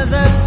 kadar